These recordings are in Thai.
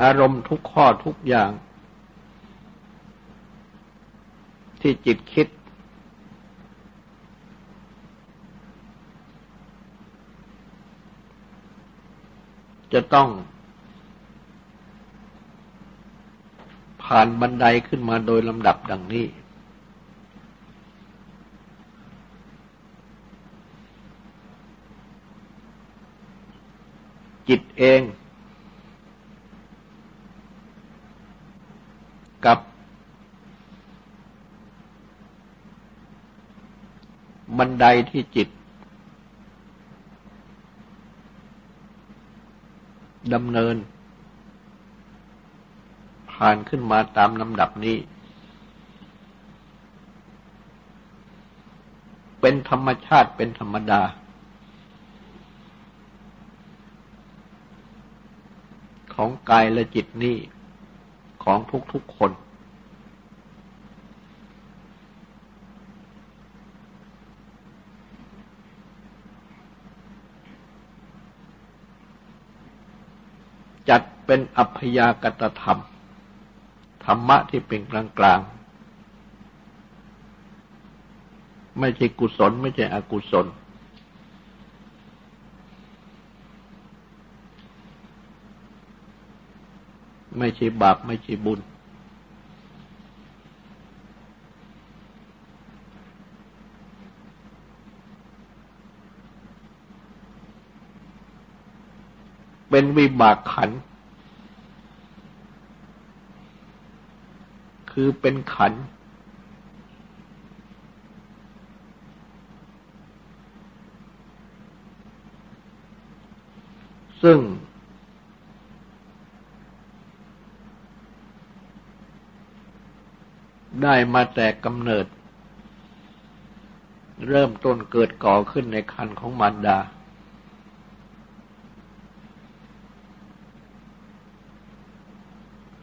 อารมณ์ทุกข้อทุกอย่าง ที่จิตคิด จะต้อง ผ่านบันไดขึ้นมาโดยลำดับดังนี้จิตเอง กับ บันไดที่จิตดำเนิน ผ่านขึ้นมาตามลำดับนี้ เป็นธรรมชาติเป็นธรรมดา ของกายและจิตนี้ ของทุกๆคน จัดเป็นอัพยากตธรรม ธรรมะที่เป็นกลางกลางไม่ใช่กุศล ไม่ใช่อกุศล ไม่ใช่บาปไม่ใช่บุญ เป็นวิบากขัน คือเป็นขัน ซึ่ง ได้มาแต่กำเนิด เริ่มต้นเกิดก่อขึ้นในคันของมารดา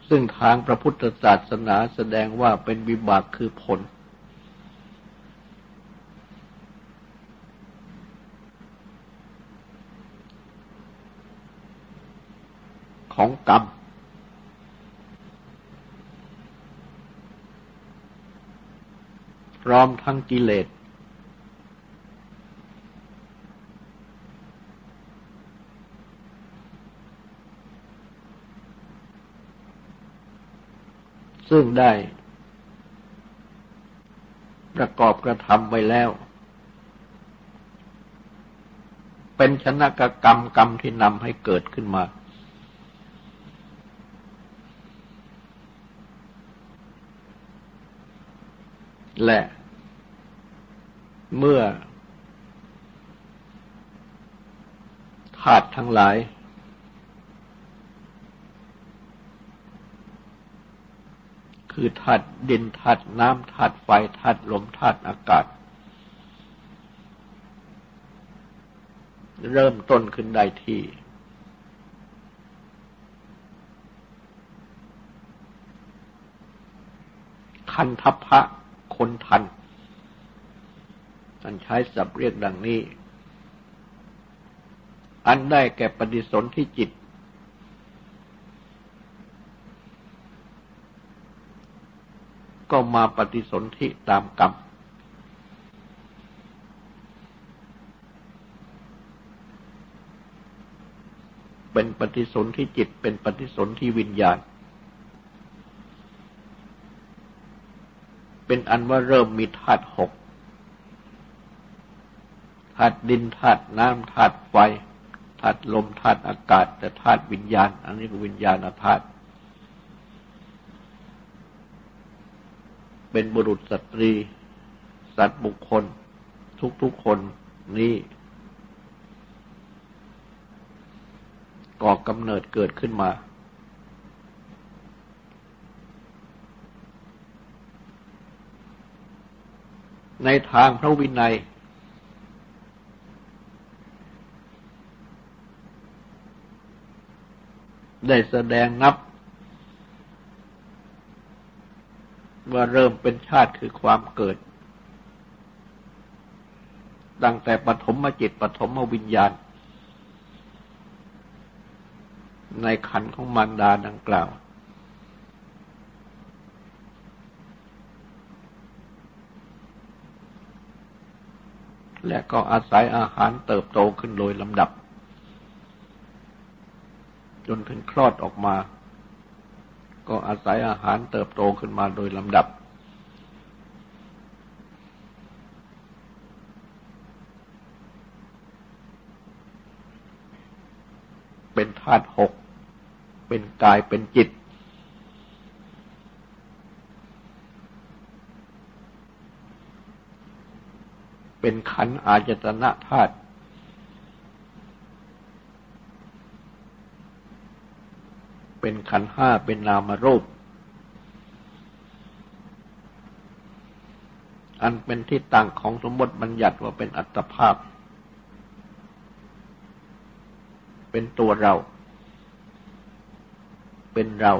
ซึ่งทางพระพุทธศาสนาแสดงว่าเป็นวิบากคือผล ของกรรม พร้อมทั้งกิเลส ซึ่งได้ ประกอบกระทำไว้แล้ว เป็นชนะกกรรมกรรมที่นำให้เกิดขึ้นมา และเมื่อธาตุทั้งหลาย คือธาตุดินธาตุน้ำธาตุไฟธาตุลมธาตุอากาศ เริ่มต้นขึ้นได้ที่ คันทัพพะ คนทันท่านใช้ศัพท์เรียกดังนี้ อันได้แก่ปฏิสนธิจิต ก็มาปฏิสนธิตามกรรม เป็นปฏิสนธิจิตเป็นปฏิสนธิวิญญาณ เป็นอันว่าเริ่มมีธาตุหกธาตุดินธาตุน้ำธาตุไฟธาตุลมธาตุอากาศ แต่ธาตุวิญญาณ อันนี้คือวิญญาณธาตุเป็นบุรุษสตรี สัตว์บุคคล ทุกๆคนนี้ก่อกำเนิดเกิดขึ้นมา ในทางพระวินัย ได้แสดงนับ ว่าเริ่มเป็นชาติคือความเกิด ตั้งแต่ปฐมมจิตปฐมวิญญาณ ในขันของมารดาดังกล่าว และก็อาศัยอาหารเติบโตขึ้นโดยลำดับ จนถึงคลอดออกมา ก็อาศัยอาหารเติบโตขึ้นมาโดยลำดับ เป็นธาตุหก เป็นกายเป็นจิต เป็นขันอาจตนะธาตุเป็นขันห้าเป็นนามรูป อันเป็นที่ตั้งของสมมติบัญญัติว่าเป็นอัตภาพ เป็นตัวเรา เป็นเรา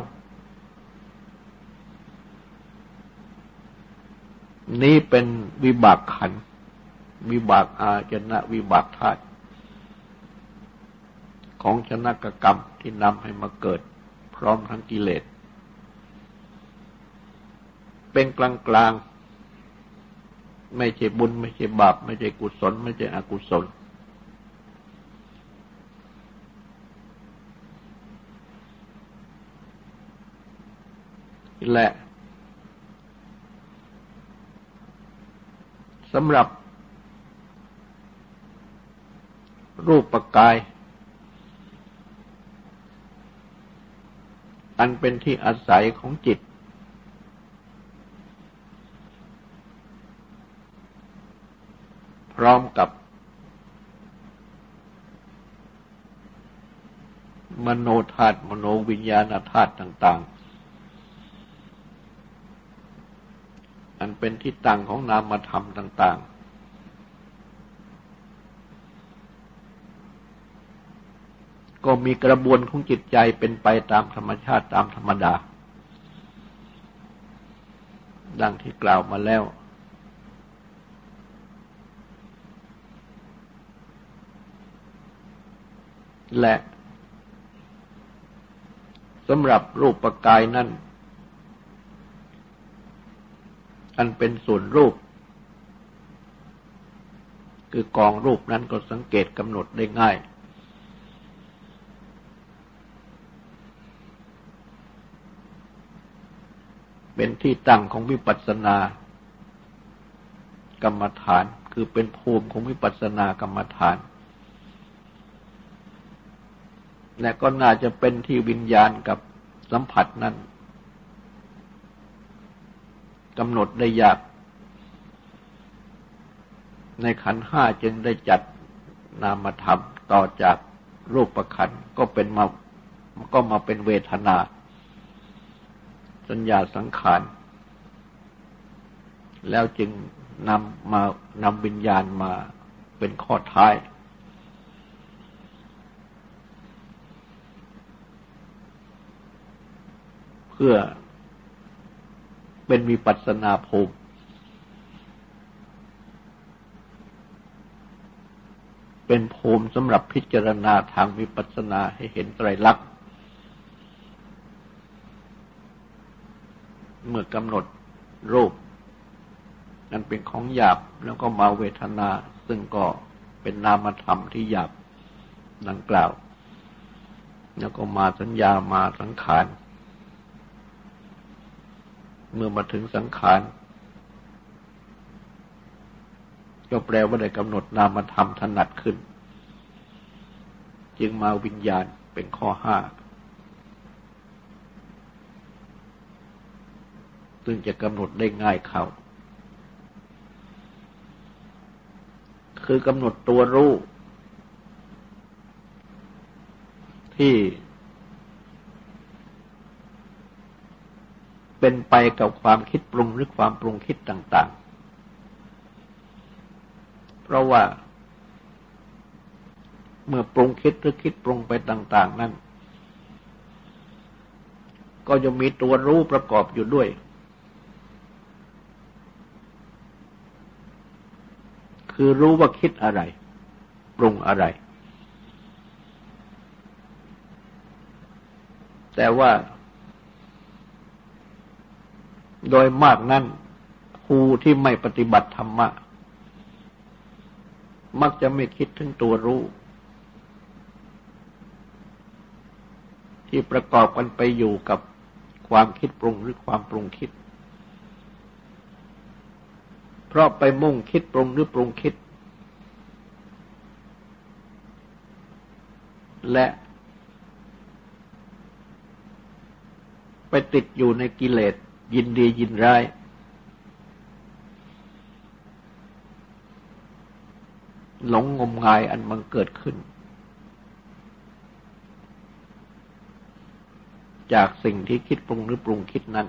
นี้เป็นวิบากขัน วิบากอาจนะวิบากธาตุของชนะกกรรมที่นำให้มาเกิด พร้อมทั้งกิเลส เป็นกลางกลางไม่ใช่บุญ ไม่ใช่บาป ไม่ใช่กุศล ไม่ใช่อกุศล และสำหรับ รูปปกาย อันเป็นที่อาศัยของจิต พร้อมกับ มโนธาตุมโนวิญญาณธาตุต่าง ๆอันเป็นที่ตั้งของนามธรรมต่าง ๆ ก็มีกระบวนของจิตใจเป็นไปตามธรรมชาติตามธรรมดา ดังที่กล่าวมาแล้ว และสำหรับรูปปกายนั้น อันเป็นส่วนรูป คือกองรูปนั้นก็สังเกตกำหนดได้ง่าย เป็นที่ตั้งของวิปัสสนากรรมฐาน คือเป็นภูมิของวิปัสสนากรรมฐาน และก็น่าจะเป็นที่วิญญาณกับสัมผัสนั้นกำหนดได้ยาก ในขันห้าจึงได้จัดนามธรรมต่อจากรูปประขันก็เป็นมาก็มาเป็นเวทนา สัญญาสังขาร แล้วจึงนำมานำวิญญาณมาเป็นข้อท้าย เพื่อเป็นวิปัสนาภูมิเป็นภูมิสำหรับพิจารณาทางวิปัสสนาให้เห็นไตรลักษณ์ เมื่อกำหนดรูป นั้นเป็นของหยาบแล้วก็มาเวทนา ซึ่งก็เป็นนามธรรมที่หยาบดังกล่าว แล้วก็มาสัญญามาสังขาร เมื่อมาถึงสังขารก็แปลว่าได้กำหนดนามธรรมถนัดขึ้น จึงมาวิญญาณเป็นข้อห้า ซึ่งจะกำหนดได้ง่ายเข้า คือกำหนดตัวรู้ ที่ เป็นไปกับความคิดปรุงหรือความปรุงคิดต่าง ๆ เพราะว่า เมื่อปรุงคิดหรือคิดปรุงไปต่าง ๆ นั้นก็จะมีตัวรู้ประกอบอยู่ด้วย คือรู้ว่าคิดอะไร ปรุงอะไร แต่ว่าโดยมากนั้นผู้ที่ไม่ปฏิบัติธรรมะ มักจะไม่คิดถึงตัวรู้ ที่ประกอบกันไปอยู่กับความคิดปรุงหรือความปรุงคิด เพราะไปมุ่งคิดปรุงหรือปรุงคิด และไปติดอยู่ในกิเลสยินดียินร้าย หลงงมงายอันมันเกิดขึ้น จากสิ่งที่คิดปรุงหรือปรุงคิดนั้น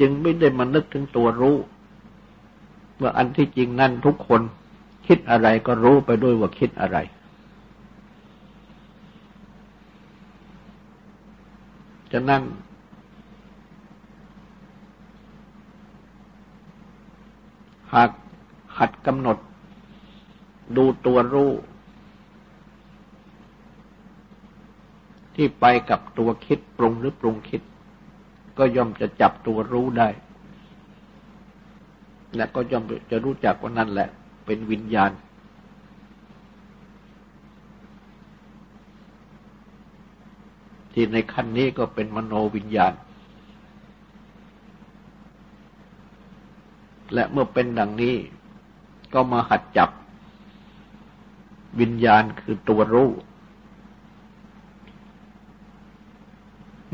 จึงไม่ได้มานึกถึงตัวรู้ ว่าอันที่จริงนั่นทุกคนคิดอะไรก็รู้ไปด้วยว่าคิดอะไร ฉะนั้นหากหัดกำหนด ดูตัวรู้ ที่ไปกับตัวคิดปรุงหรือปรุงคิด ก็ย่อมจะจับตัวรู้ได้ และก็ย่อมจะรู้จักว่านั่นแหละ เป็นวิญญาณ ที่ในขั้นนี้ก็เป็นมโนวิญญาณ และเมื่อเป็นดังนี้ก็มาหัดจับวิญญาณคือตัวรู้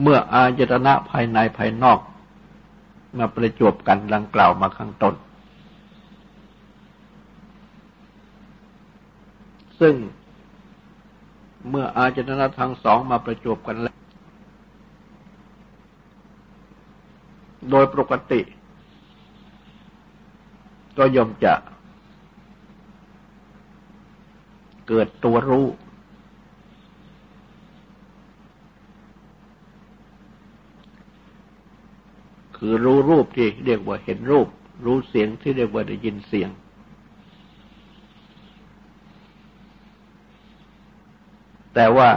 เมื่ออายตนะภายในภายนอก มาประจวบกันดังกล่าวมาข้างต้น ซึ่งเมื่ออาจตนะทั้งสองมาประจบกันแล้ว โดยปกติ ก็ย่อมจะเกิดตัวรู้ คือรู้รูปที่เรียกว่าเห็นรูป รู้เสียงที่เรียกว่าได้ยินเสียง แต่ว่า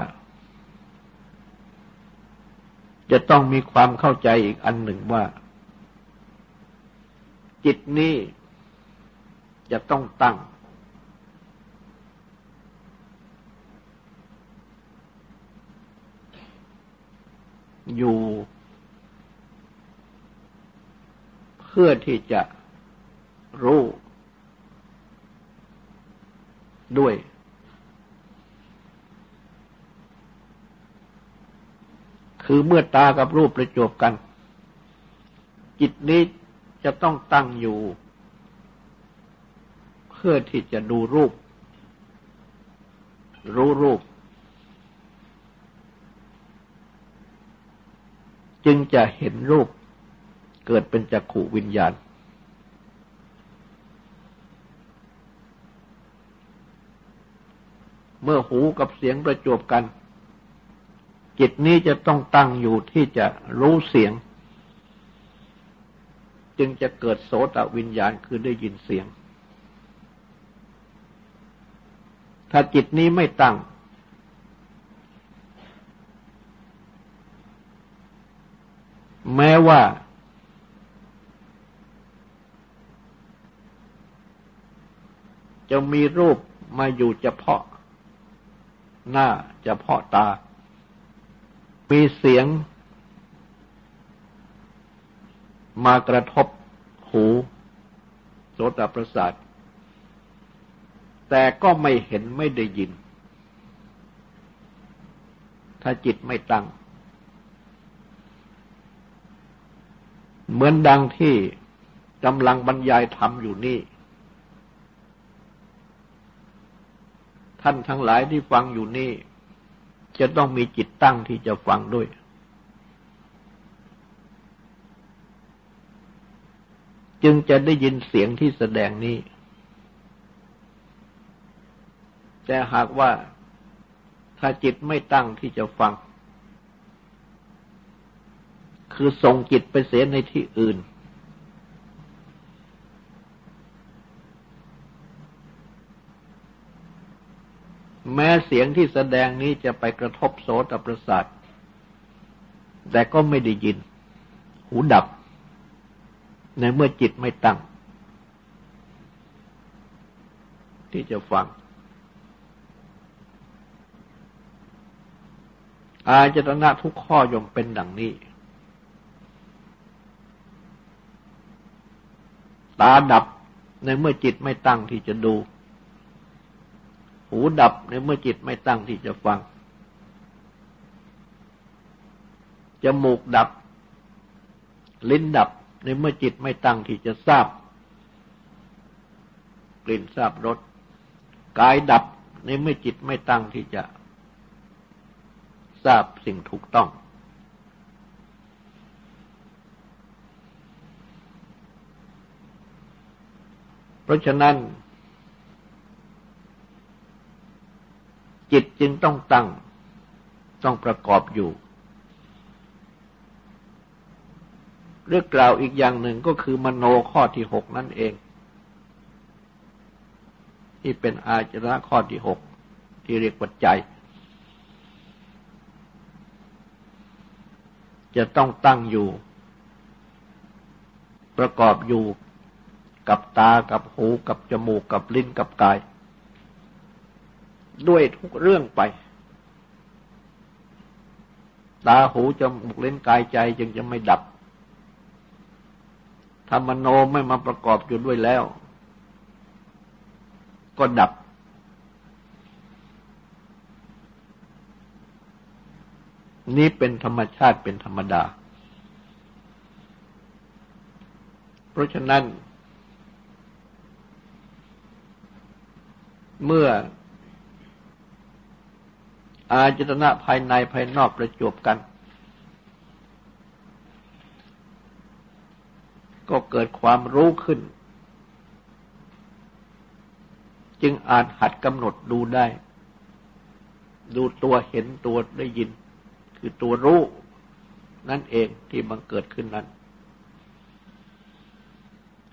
จะต้องมีความเข้าใจอีกอันหนึ่งว่า จิตนี้จะต้องตั้งอยู่ เพื่อที่จะรู้ด้วย คือเมื่อตากับรูปประจบกัน จิตนี้จะต้องตั้งอยู่ เพื่อที่จะดูรูป รู้รูป จึงจะเห็นรูป เกิดเป็นจักขุวิญญาณ เมื่อหูกับเสียงประจบกัน จิตนี้จะต้องตั้งอยู่ที่จะรู้เสียง จึงจะเกิดโสตวิญญาณคือได้ยินเสียง ถ้าจิตนี้ไม่ตั้งแม้ว่า จะมีรูปมาอยู่เฉพาะหน้าเฉพาะตา มีเสียงมากระทบหูโสตประสาท แต่ก็ไม่เห็นไม่ได้ยิน ถ้าจิตไม่ตั้ง เหมือนดังที่กำลังบรรยายธรรมอยู่นี่ ท่านทั้งหลายที่ฟังอยู่นี่ จะต้องมีจิตตั้งที่จะฟังด้วย จึงจะได้ยินเสียงที่แสดงนี้ แต่หากว่าถ้าจิตไม่ตั้งที่จะฟัง คือส่งจิตไปเสียในที่อื่น แม้เสียงที่แสดงนี้จะไปกระทบโสตประสาท แต่ก็ไม่ได้ยิน หูดับ ในเมื่อจิตไม่ตั้ง ที่จะฟัง อาจตนะทุกข้อยมเป็นดังนี้ ตาดับในเมื่อจิตไม่ตั้งที่จะดู หูดับในเมื่อจิตไม่ตั้งที่จะฟัง จมูกดับ ลิ้นดับในเมื่อจิตไม่ตั้งที่จะทราบ กลิ่นทราบรส กายดับในเมื่อจิตไม่ตั้งที่จะทราบสิ่งถูกต้อง เพราะฉะนั้น จิตจึงต้องตั้งต้องประกอบอยู่เรื่องกล่าวอีกอย่างหนึ่งก็คือมโนข้อที่หกนั่นเอง ที่เป็นอาจระข้อที่หกที่เรียกว่าใจ จะต้องตั้งอยู่ ประกอบอยู่กับตากับหูกับจมูกกับลิ้นกับกาย ด้วยทุกเรื่องไป ตาหูจมูกเล่นกายใจจึงจะไม่ดับธรรมโนไม่มาประกอบอยู่ด้วยแล้ว ก็ดับ นี่เป็นธรรมชาติเป็นธรรมดา เพราะฉะนั้น เมื่อ อาจตนะภายในภายนอกประจบกัน ก็เกิดความรู้ขึ้น จึงอาจหัดกำหนดดูได้ ดูตัวเห็นตัวได้ยิน คือตัวรู้นั่นเองที่บังเกิดขึ้นนั้น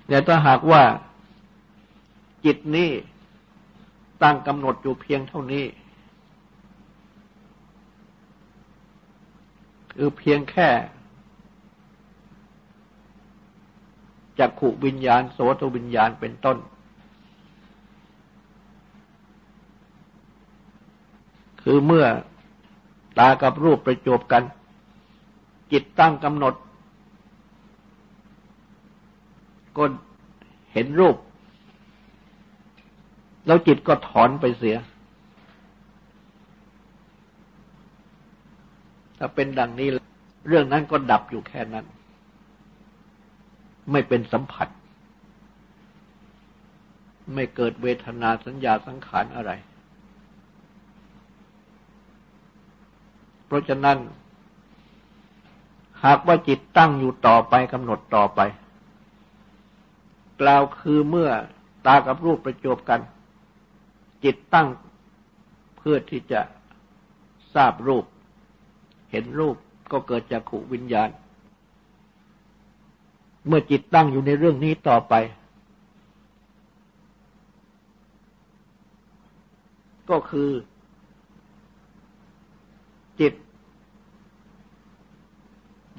แต่ถ้าหากว่าจิตนี้ตั้งกำหนดอยู่เพียงเท่านี้ คือเพียงแค่จักขุวิญญาณโสตวิญญาณเป็นต้น คือเมื่อตากับรูปประจบกัน จิตตั้งกำหนด ก็เห็นรูป แล้วจิตก็ถอนไปเสีย ถ้าเป็นดังนี้ เรื่องนั้นก็ดับอยู่แค่นั้น ไม่เป็นสัมผัส ไม่เกิดเวทนาสัญญาสังขารอะไร เพราะฉะนั้น หากว่าจิตตั้งอยู่ต่อไปกำหนดต่อไป กล่าวคือเมื่อตากับรูปประจบกัน จิตตั้งเพื่อที่จะทราบรูป เห็นรูปก็เกิดจากขุวิญญาณ เมื่อจิตตั้งอยู่ในเรื่องนี้ต่อไป ก็คือ จิต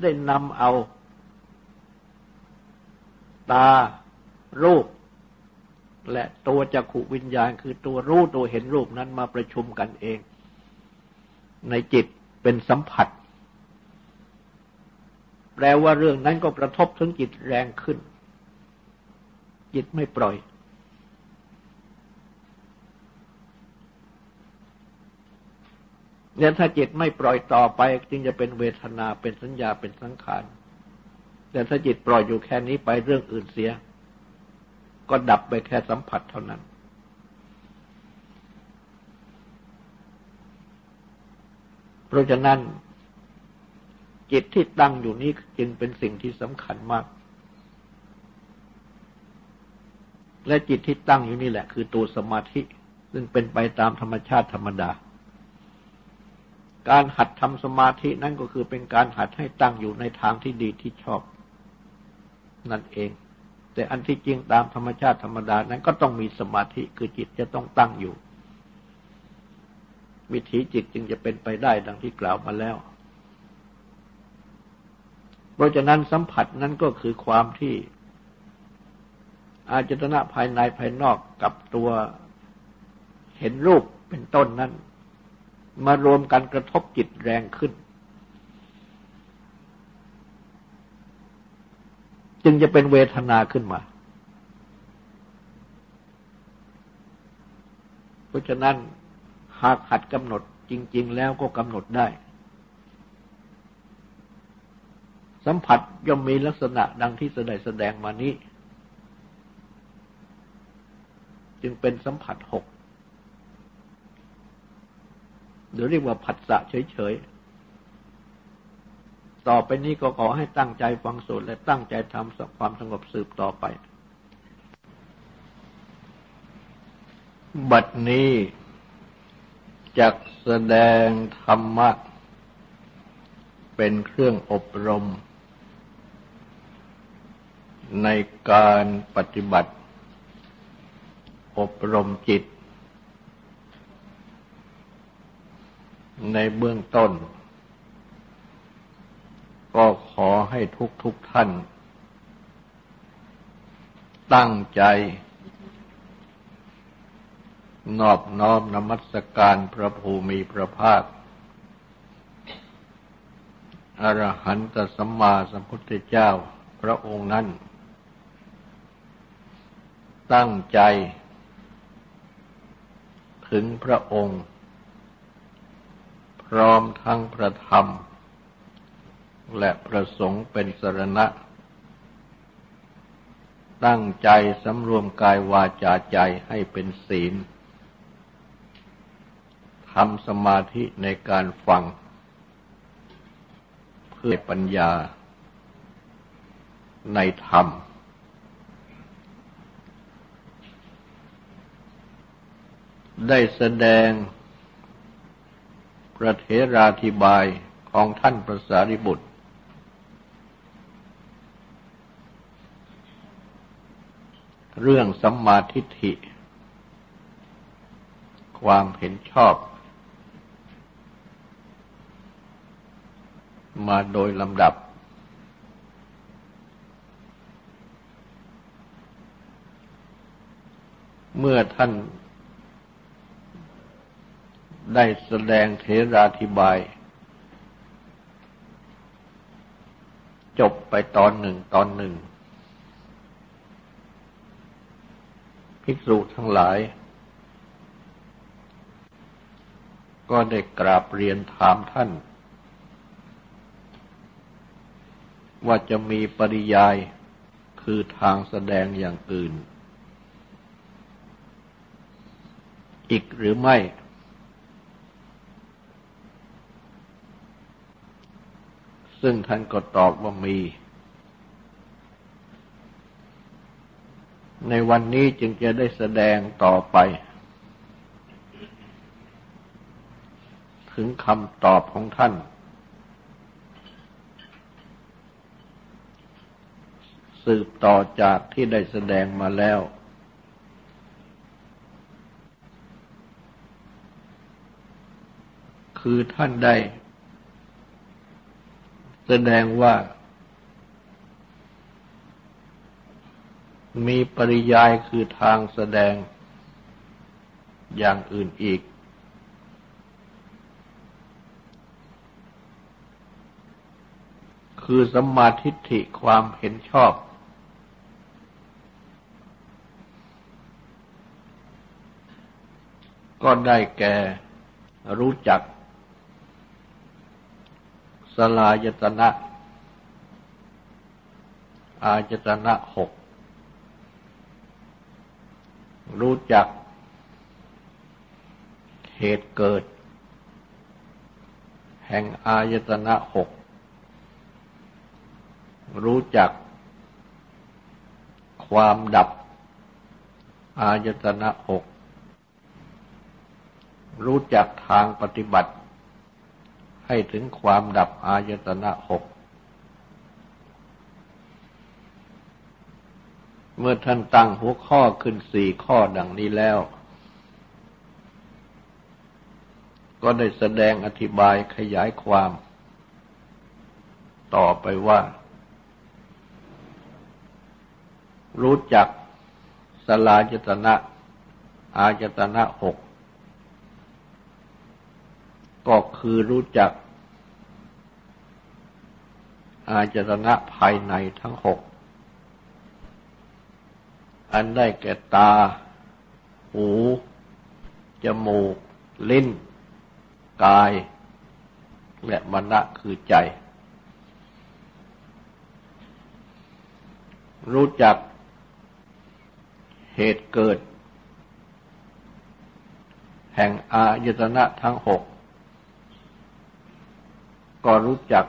ได้นำเอา ตา รูป และตัวจักขุวิญญาณ คือตัวรู้ตัวเห็นรูปนั้นมาประชุมกันเอง ในจิต เป็นสัมผัส แปลว่าเรื่องนั้นก็กระทบถึงจิตแรงขึ้น จิตไม่ปล่อย เนี่ยถ้าจิตไม่ปล่อยต่อไป จึงจะเป็นเวทนาเป็นสัญญาเป็นสังขาร แต่ถ้าจิตปล่อยอยู่แค่นี้ไปเรื่องอื่นเสีย ก็ดับไปแค่สัมผัสเท่านั้น เพราะฉะนั้นจิตที่ตั้งอยู่นี้จึงเป็นสิ่งที่สำคัญมาก และจิตที่ตั้งอยู่นี่แหละ คือตัวสมาธิ ซึ่งเป็นไปตามธรรมชาติธรรมดา การหัดทำสมาธินั่นก็คือเป็นการหัดให้ตั้งอยู่ในทางที่ดีที่ชอบ นั่นเอง แต่อันที่จริงตามธรรมชาติธรรมดานั้นก็ต้องมีสมาธิคือจิตจะต้องตั้งอยู่ วิถีจิตจึงจะเป็นไปได้ดังที่กล่าวมาแล้ว เพราะฉะนั้นสัมผัสนั้นก็คือความที่ อาจตนะภายในภายนอกกับตัวเห็นรูปเป็นต้นนั้น มารวมกันกระทบจิตแรงขึ้น จึงจะเป็นเวทนาขึ้นมา เพราะฉะนั้น หากหัดกำหนดจริง ๆ แล้วก็กำหนดได้ สัมผัสย่อมมีลักษณะดังที่แสดงแสดงมานี้ จึงเป็นสัมผัสหกหรือเรียกว่าผัสสะเฉย ๆ ต่อไปนี้ก็ขอให้ตั้งใจฟังสูตรและตั้งใจทำความสงบสืบต่อไป บัดนี้ จักแสดงธรรมะ เป็นเครื่องอบรม ในการปฏิบัติ อบรมจิต ในเบื้องต้น ก็ขอให้ทุกทุกท่าน ตั้งใจ นอบน้อมนมัสการพระภูมิพระภาค อรหันตสัมมาสัมพุทธเจ้าพระองค์นั้น ตั้งใจ ถึงพระองค์ พร้อมทั้งพระธรรม และประสงค์เป็นสรณะ ตั้งใจสำรวมกายวาจาใจให้เป็นศีล ทำสมาธิในการฟัง เพื่อปัญญาในธรรม ได้แสดงประเทราธิบายของท่านพระสารีบุตร เรื่องสัมมาทิฏฐิ ความเห็นชอบ มาโดยลำดับ เมื่อท่านได้แสดงเทราธิบาย จบไปตอนหนึ่งตอนหนึ่ง ภิกษุทั้งหลาย ก็ได้กราบเรียนถามท่าน ว่าจะมีปริยายคือทางแสดงอย่างอื่น อีกหรือไม่ ซึ่งท่านก็ตอบว่ามี ในวันนี้จึงจะได้แสดงต่อไป ถึงคำตอบของท่าน สืบต่อจากที่ได้แสดงมาแล้ว คือท่านได้ แสดงว่า มีปริยายคือทางแสดงอย่างอื่นอีก คือสมาธิฐิความเห็นชอบ ก็ได้แก่รู้จัก สลายตนะ อายตนะหก รู้จัก เหตุเกิด แห่งอายตนะหก รู้จัก ความดับ อายตนะหก รู้จักทางปฏิบัติ ให้ถึงความดับอายตนะหก เมื่อท่านตั้งหัวข้อขึ้นสี่ข้อดังนี้แล้ว ก็ได้แสดงอธิบายขยายความ ต่อไปว่า รู้จักสลายตนะ อาจตนะหก ก็คือรู้จัก อาจตนะภายในทั้งหก อันได้แก่ตา หู จมูก ลิ้น กาย และมณะคือใจ รู้จักเหตุเกิด แห่งอายตนะทั้งหก ก็รู้จัก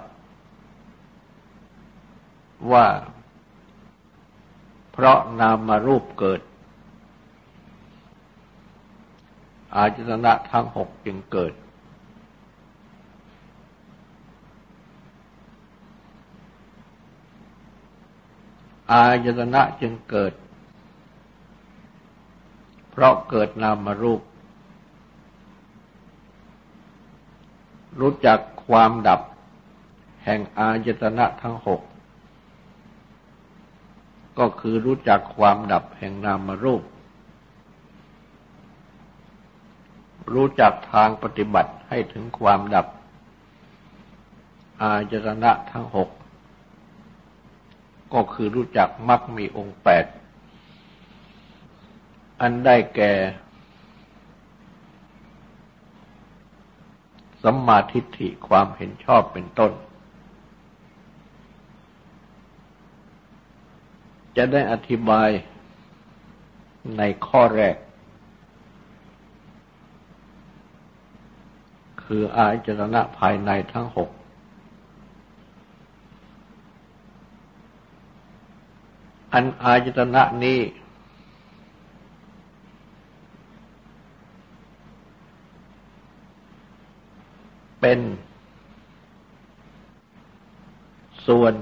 ว่า เพราะนามารูปเกิด อายตนะทั้งหกจึงเกิด อายตนะจึงเกิด เพราะเกิดนามารูป รู้จักความดับแห่งอายตนะทั้งหก ก็คือรู้จักความดับแห่งนามรูป รู้จักทางปฏิบัติให้ถึงความดับ อายตนะทั้งหก ก็คือรู้จักมักมีองค์แปด อันได้แก่ สัมมาทิฏฐิความเห็นชอบเป็นต้น จะได้อธิบายในข้อแรก คืออาจรณะภายในทั้งหกอันอาจรณะนี้ เป็น ส่วน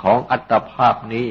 ของอัตภาพนี้